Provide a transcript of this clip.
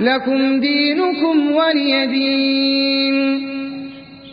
لكم دينكم ولي دين.